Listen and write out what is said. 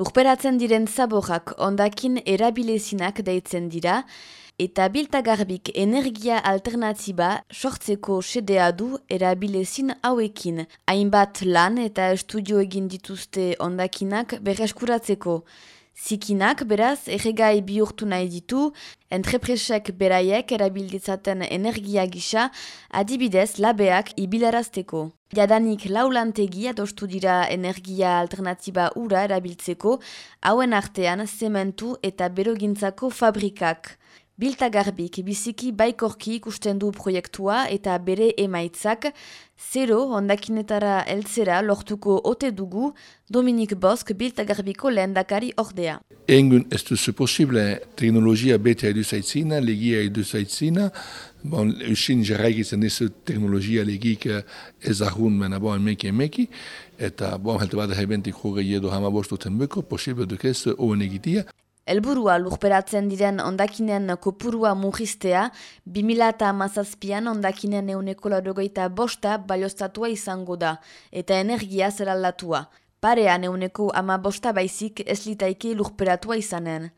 Lurperatzen diren zaborrak ondakin erabilezinak deitzen dira, eta biltagarbik energia alternatiba sortzeko sedea du erabilezin hauekin. Hainbat lan eta estudio egin dituzte ondakinak berreskuratzeko. Zikinak, beraz, erregai bihurtu nahi ditu, entrepresek beraiek erabilditzaten energia gisa, adibidez labeak ibilarazteko. Jadanik laulantegi adostu dira energia alternatiba ura erabiltzeko, hauen artean zementu eta berogintzako fabrikak. Biltagarbik biziki baikorki ikusten du proiektua eta bere emaitzak, zero ondakinetara eltzera lortuko ote dugu Dominik Bosk Biltagarbiko lehendakari ordea. Engun ez duzu posible teknologia bete edu zaitzina, legia edu zaitzina, bon, usin jarraikitzen dizu teknologia legik ez ahun mena bon emeki emeki, eta bon, helte bat hebentik hoge edo hama bostuten beko, posible dukez oen egitia. Elburua lurperatzen diren ondakinen kopurua mugiztea, 2000 eta mazazpian ondakinen euneko larogeita bosta baliostatua izango da, eta energia zeraldatua. Parean euneko ama bosta baizik ez litaiki lurperatua izanen.